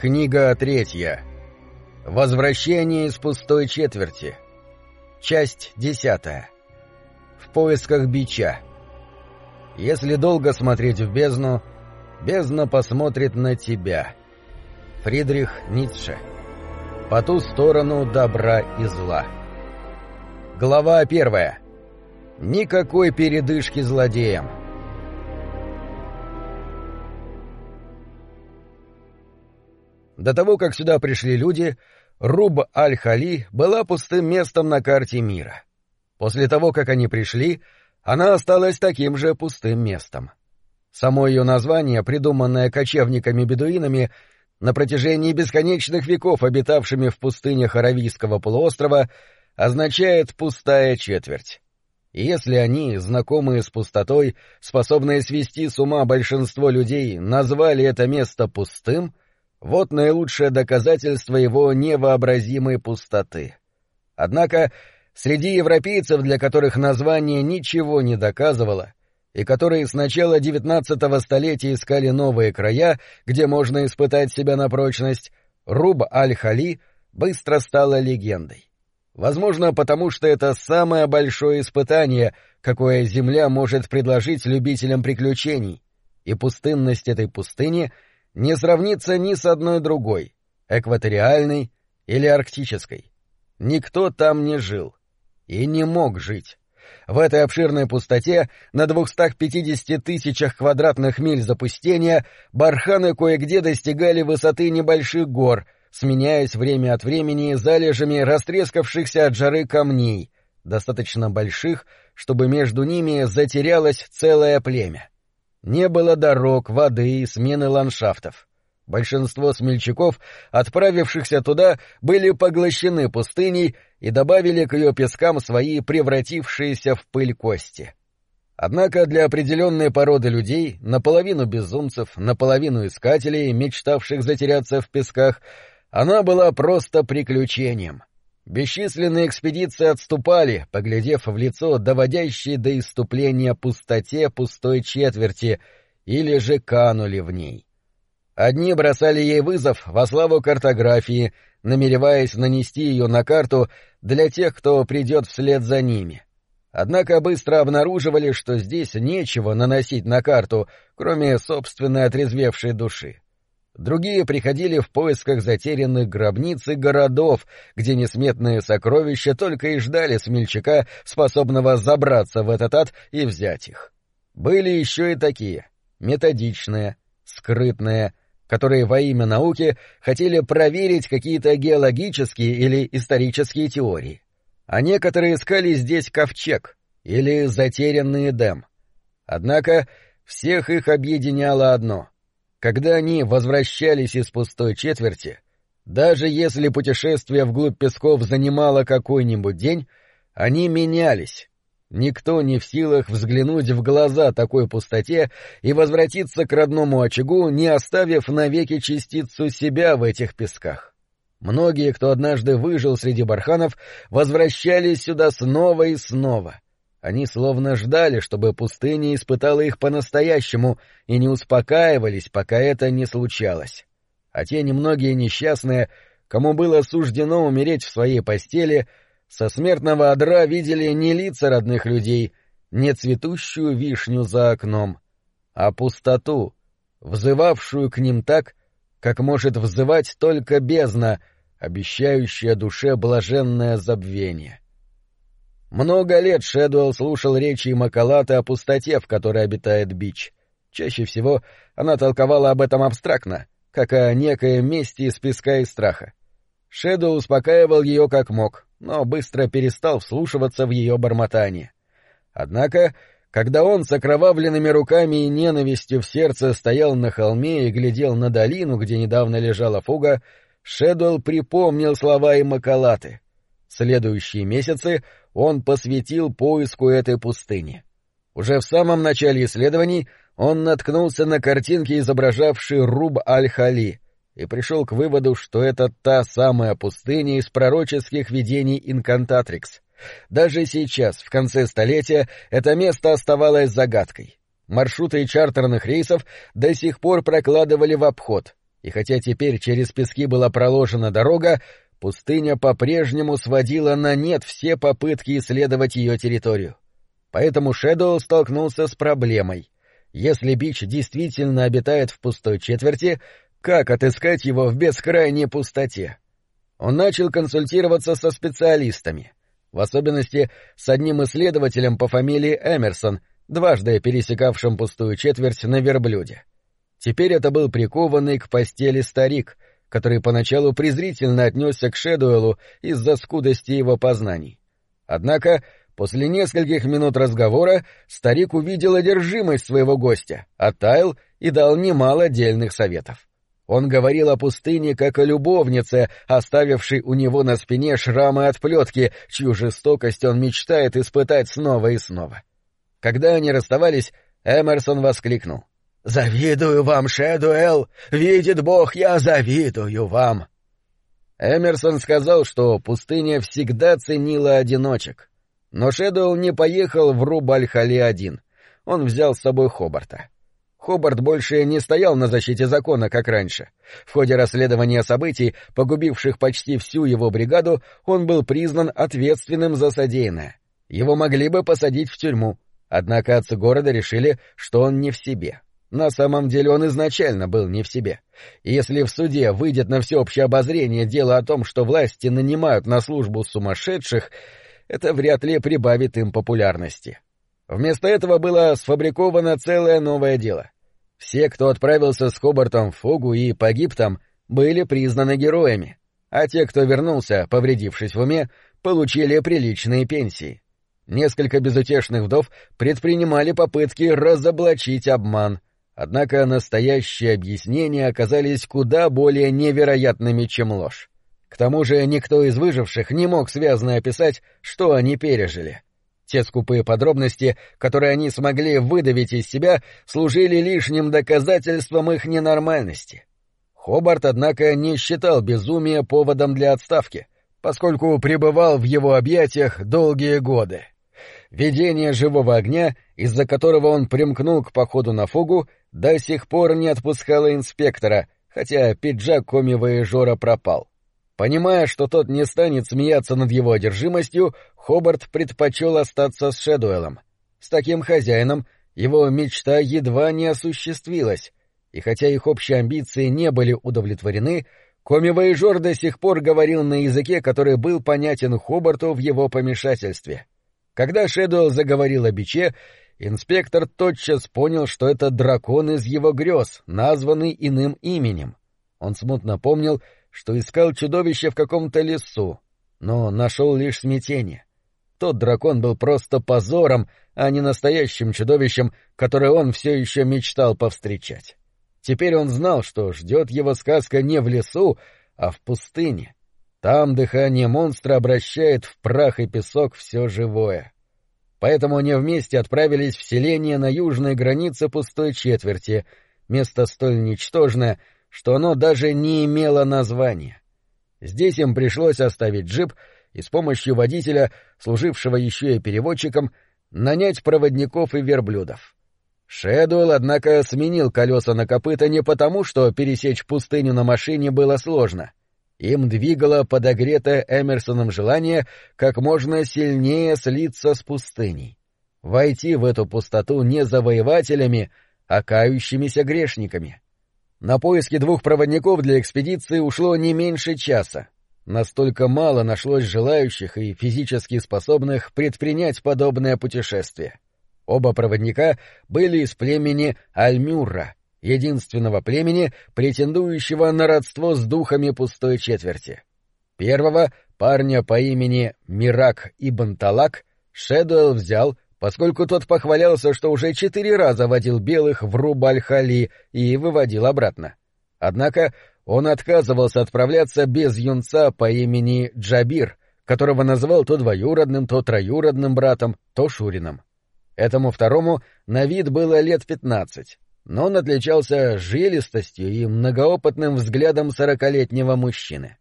Книга третья. Возвращение из пустой четверти. Часть десятая. В поисках бича. Если долго смотреть в бездну, бездна посмотрит на тебя. Фридрих Ницше. По ту сторону добра и зла. Глава первая. Никакой передышки злодеям. До того, как сюда пришли люди, Руб Аль-Хали была пустым местом на карте мира. После того, как они пришли, она осталась таким же пустым местом. Само ее название, придуманное кочевниками-бедуинами, на протяжении бесконечных веков обитавшими в пустынях Аравийского полуострова, означает «пустая четверть». И если они, знакомые с пустотой, способные свести с ума большинство людей, назвали это место пустым — вот наилучшее доказательство его невообразимой пустоты. Однако среди европейцев, для которых название ничего не доказывало, и которые с начала XIX столетия искали новые края, где можно испытать себя на прочность, Руб Аль-Хали быстро стала легендой. Возможно, потому что это самое большое испытание, какое Земля может предложить любителям приключений, и пустынность этой пустыни — не сравнится ни с одной другой, экваториальной или арктической. Никто там не жил и не мог жить. В этой обширной пустоте, на 250 тысячах квадратных миль запустения, барханы кое-где достигали высоты небольших гор, сменяясь время от времени залежами растрескавшихся от жары камней, достаточно больших, чтобы между ними затерялось целое племя. Не было дорог, воды и смены ландшафтов. Большинство смельчаков, отправившихся туда, были поглощены пустыней и добавили к ее пескам свои превратившиеся в пыль кости. Однако для определенной породы людей, наполовину безумцев, наполовину искателей, мечтавших затеряться в песках, она была просто приключением. Бесчисленные экспедиции отступали, поглядев в лицо доводящей до иступления пустоте пустой четверти, или же канули в ней. Одни бросали ей вызов во славу картографии, намереваясь нанести ее на карту для тех, кто придет вслед за ними. Однако быстро обнаруживали, что здесь нечего наносить на карту, кроме собственной отрезвевшей души. Другие приходили в поисках затерянных гробниц и городов, где несметные сокровища только и ждали смельчака, способного забраться в этот ад и взять их. Были еще и такие, методичные, скрытные, которые во имя науки хотели проверить какие-то геологические или исторические теории. А некоторые искали здесь ковчег или затерянный Эдем. Однако всех их объединяло одно — когда они возвращались из пустой четверти, даже если путешествие вглубь песков занимало какой-нибудь день, они менялись. Никто не в силах взглянуть в глаза такой пустоте и возвратиться к родному очагу, не оставив навеки частицу себя в этих песках. Многие, кто однажды выжил среди барханов, возвращались сюда снова и снова — они словно ждали, чтобы пустыня испытала их по-настоящему, и не успокаивались, пока это не случалось. А те немногие несчастные, кому было суждено умереть в своей постели, со смертного одра видели не лица родных людей, не цветущую вишню за окном, а пустоту, взывавшую к ним так, как может взывать только бездна, обещающая душе блаженное забвение. — много лет Шэдуэлл слушал речи Макалата о пустоте, в которой обитает Бич. Чаще всего она толковала об этом абстрактно, как о некоем месте из песка и страха. Шэдуэлл успокаивал ее как мог, но быстро перестал вслушиваться в ее бормотание. Однако, когда он с окровавленными руками и ненавистью в сердце стоял на холме и глядел на долину, где недавно лежала фуга, Шэдуэлл припомнил слова и Макалаты. Следующие месяцы он посвятил поиску этой пустыни. Уже в самом начале исследований он наткнулся на картинки, изображавшие Руб Аль-Хали, и пришел к выводу, что это та самая пустыня из пророческих видений Инкантатрикс. Даже сейчас, в конце столетия, это место оставалось загадкой. Маршруты чартерных рейсов до сих пор прокладывали в обход, и хотя теперь через пески была проложена дорога, пустыня по-прежнему сводила на нет все попытки исследовать ее территорию. Поэтому Шэдоу столкнулся с проблемой. Если Бич действительно обитает в пустой четверти, как отыскать его в бескрайней пустоте? Он начал консультироваться со специалистами, в особенности с одним исследователем по фамилии Эмерсон, дважды пересекавшим пустую четверть на верблюде. Теперь это был прикованный к постели старик, который поначалу презрительно отнесся к Шэдуэлу из-за скудости его познаний. Однако после нескольких минут разговора старик увидел одержимость своего гостя, оттаял и дал немало отдельных советов. Он говорил о пустыне как о любовнице, оставившей у него на спине шрамы от плетки, чью жестокость он мечтает испытать снова и снова. Когда они расставались, Эмерсон воскликнул. «Завидую вам, Шэдуэлл! Видит Бог, я завидую вам!» Эмерсон сказал, что пустыня всегда ценила одиночек. Но Шэдуэлл не поехал в Рубальхали один. Он взял с собой Хобарта. Хобарт больше не стоял на защите закона, как раньше. В ходе расследования событий, погубивших почти всю его бригаду, он был признан ответственным за содеянное. Его могли бы посадить в тюрьму, однако отцы города решили, что он не в себе. На самом деле он изначально был не в себе. Если в суде выйдет на всеобщее обозрение дело о том, что власти нанимают на службу сумасшедших, это вряд ли прибавит им популярности. Вместо этого было сфабриковано целое новое дело. Все, кто отправился с Хобартом в Фугу и погиб там, были признаны героями, а те, кто вернулся, повредившись в уме, получили приличные пенсии. Несколько безутешных вдов предпринимали попытки разоблачить обман, Однако настоящие объяснения оказались куда более невероятными, чем ложь. К тому же никто из выживших не мог связно описать, что они пережили. Те скупые подробности, которые они смогли выдавить из себя, служили лишним доказательством их ненормальности. Хобарт, однако, не считал безумие поводом для отставки, поскольку пребывал в его объятиях долгие годы. Видение живого огня, из-за которого он примкнул к походу на фугу, до сих пор не отпускало инспектора, хотя пиджак коми-воежора пропал. Понимая, что тот не станет смеяться над его одержимостью, Хобарт предпочел остаться с Шэдуэлом. С таким хозяином его мечта едва не осуществилась, и хотя их общие амбиции не были удовлетворены, коми-воежор до сих пор говорил на языке, который был понятен Хобарту в его помешательстве. Когда Шэдуэлл заговорил о биче, инспектор тотчас понял, что это дракон из его грез, названный иным именем. Он смутно помнил, что искал чудовище в каком-то лесу, но нашел лишь смятение. Тот дракон был просто позором, а не настоящим чудовищем, которое он все еще мечтал повстречать. Теперь он знал, что ждет его сказка не в лесу, а в пустыне. Там дыхание монстра обращает в прах и песок все живое. Поэтому они вместе отправились в селение на южной границе пустой четверти, место столь ничтожное, что оно даже не имело названия. Здесь им пришлось оставить джип и с помощью водителя, служившего еще и переводчиком, нанять проводников и верблюдов. Шэдуэлл, однако, сменил колеса на копыта не потому, что пересечь пустыню на машине было сложно. Им двигало подогретое Эмерсоном желание как можно сильнее слиться с пустыней. Войти в эту пустоту не завоевателями, а кающимися грешниками. На поиски двух проводников для экспедиции ушло не меньше часа. Настолько мало нашлось желающих и физически способных предпринять подобное путешествие. Оба проводника были из племени Альмюрра, единственного племени, претендующего на родство с духами пустой четверти. Первого, парня по имени Мирак Ибн Талак, Шэдуэлл взял, поскольку тот похвалялся, что уже четыре раза водил белых в Рубаль-Хали и выводил обратно. Однако он отказывался отправляться без юнца по имени Джабир, которого называл то двоюродным, то троюродным братом, то Шурином. Этому второму на вид было лет пятнадцать, но он отличался жилистостью и многоопытным взглядом сорокалетнего мужчины.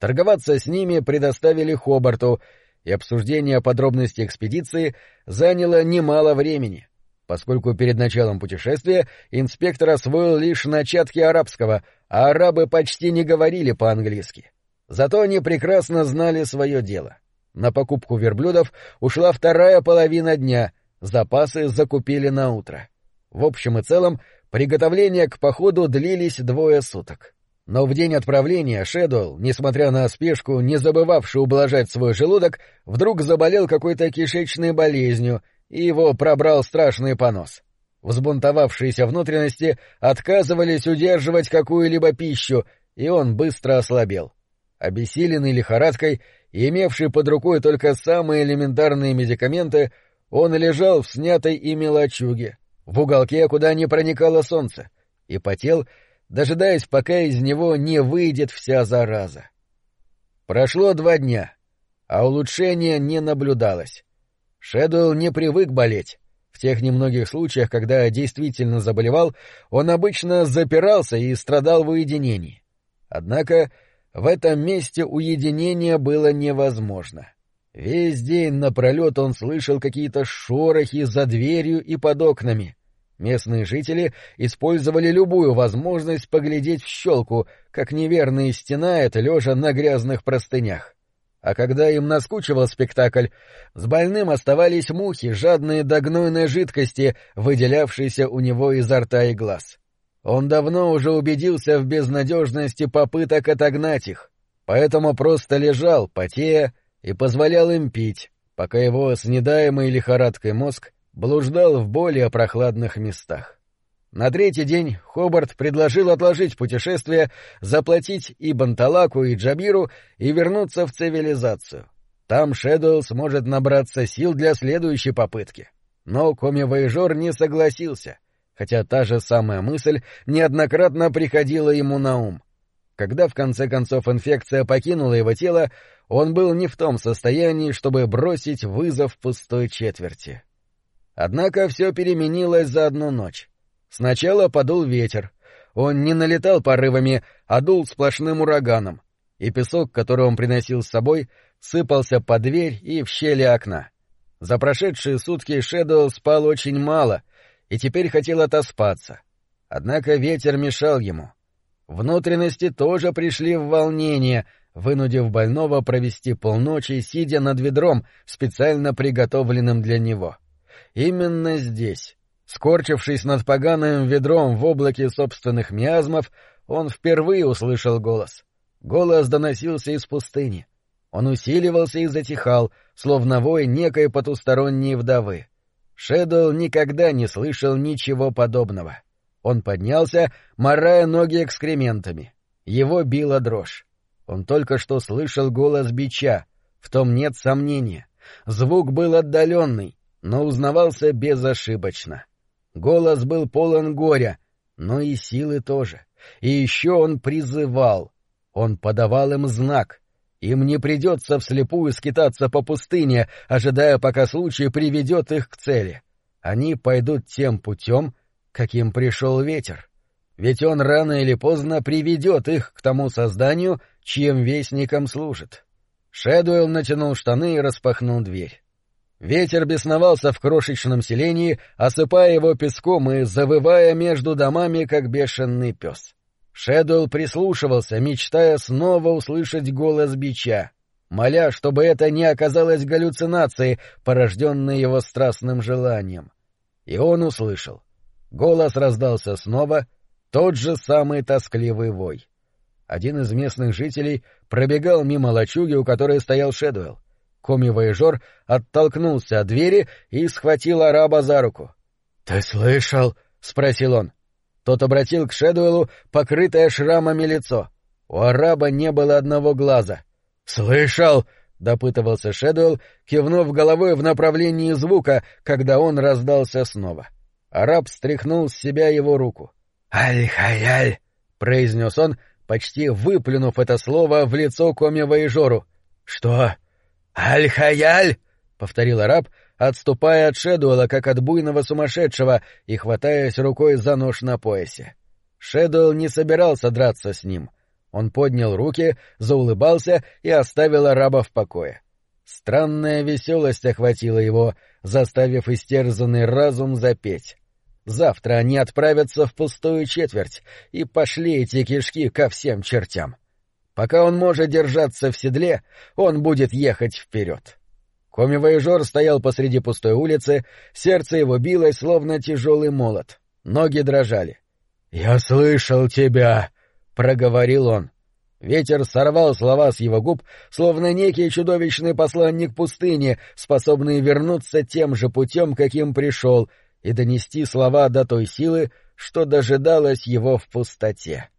Торговаться с ними предоставили Хобарту, и обсуждение подробностей экспедиции заняло немало времени. поскольку перед началом путешествия инспектор освоил лишь начатки арабского, а арабы почти не говорили по-английски. Зато они прекрасно знали свое дело. На покупку верблюдов ушла вторая половина дня, запасы закупили на утро. В общем и целом, приготовления к походу длились двое суток. Но в день отправления Шэдуэлл, несмотря на спешку, не забывавший ублажать свой желудок, вдруг заболел какой-то кишечной болезнью, и его пробрал страшный понос. Взбунтовавшиеся внутренности отказывались удерживать какую-либо пищу, и он быстро ослабел. Обессиленный лихорадкой и имевший под рукой только самые элементарные медикаменты, он лежал в снятой ими лачуге, в уголке, куда не проникало солнце, и потел, дожидаясь, пока из него не выйдет вся зараза. Прошло два дня, а улучшения не наблюдалось. Шэдуэлл не привык болеть. В тех немногих случаях, когда действительно заболевал, он обычно запирался и страдал в уединении. Однако в этом месте уединение было невозможно. Весь день напролет он слышал какие-то шорохи за дверью и под окнами. Местные жители использовали любую возможность поглядеть в щелку, как неверные стенают, лежа на грязных простынях. А когда им наскучивал спектакль, с больным оставались мухи, жадные до гнойной жидкости, выделявшейся у него изо рта и глаз. Он давно уже убедился в безнадежности попыток отогнать их, поэтому просто лежал, потея, и позволял им пить, пока его снедаемый лихорадкой мозг блуждал в более прохладных местах. На третий день Хобарт предложил отложить путешествие, заплатить и Банталаку, и Джабиру и вернуться в цивилизацию. Там Шэдуэлл сможет набраться сил для следующей попытки. Но Коми-Воежор не согласился, хотя та же самая мысль неоднократно приходила ему на ум. Когда в конце концов инфекция покинула его тело, он был не в том состоянии, чтобы бросить вызов пустой четверти. Однако все переменилось за одну ночь. Сначала подул ветер. Он не налетал порывами, а дул сплошным ураганом, и песок, который он приносил с собой, сыпался под дверь и в щели окна. За прошедшие сутки Шэдоу спал очень мало — и теперь хотел отоспаться. Однако ветер мешал ему. Внутренности тоже пришли в волнение, вынудив больного провести полночи, сидя над ведром, специально приготовленным для него. Именно здесь, скорчившись над поганым ведром в облаке собственных миазмов, он впервые услышал голос. Голос доносился из пустыни. Он усиливался и затихал, словно вой некой потусторонней вдовы. Шэдоу никогда не слышал ничего подобного. Он поднялся, морая ноги экскрементами. Его била дрожь. Он только что слышал голос бича, в том нет сомнения. Звук был отдаленный, но узнавался безошибочно. Голос был полон горя, но и силы тоже. И еще он призывал. Он подавал им знак. Им не придется вслепую скитаться по пустыне, ожидая, пока случай приведет их к цели. Они пойдут тем путем, каким пришел ветер. Ведь он рано или поздно приведет их к тому созданию, чьим вестником служит. Шэдуэлл натянул штаны и распахнул дверь. Ветер бесновался в крошечном селении, осыпая его песком и завывая между домами, как бешеный пес. Шэдуэлл прислушивался, мечтая снова услышать голос бича, моля, чтобы это не оказалось галлюцинацией, порожденной его страстным желанием. И он услышал. Голос раздался снова, тот же самый тоскливый вой. Один из местных жителей пробегал мимо лачуги, у которой стоял Шэдуэлл. Коми-воежор оттолкнулся от двери и схватил араба за руку. — Ты слышал? — спросил он. Тот обратил к Шэдуэлу покрытое шрамами лицо. У араба не было одного глаза. «Слышал!» — допытывался Шэдуэлл, кивнув головой в направлении звука, когда он раздался снова. Араб стряхнул с себя его руку. «Аль-Хаяль!» — произнес он, почти выплюнув это слово в лицо Коми-Воежору. «Что? Аль-Хаяль!» — повторил араб, отступая от Шэдуэла, как от буйного сумасшедшего, и хватаясь рукой за нож на поясе. Шэдуэлл не собирался драться с ним. Он поднял руки, заулыбался и оставил араба в покое. Странная веселость охватила его, заставив истерзанный разум запеть. Завтра они отправятся в пустую четверть, и пошли эти кишки ко всем чертям. Пока он может держаться в седле, он будет ехать вперед. Коми-воежор стоял посреди пустой улицы, сердце его билось, словно тяжелый молот. Ноги дрожали. — Я слышал тебя! — проговорил он. Ветер сорвал слова с его губ, словно некий чудовищный посланник пустыни, способный вернуться тем же путем, каким пришел, и донести слова до той силы, что дожидалось его в пустоте.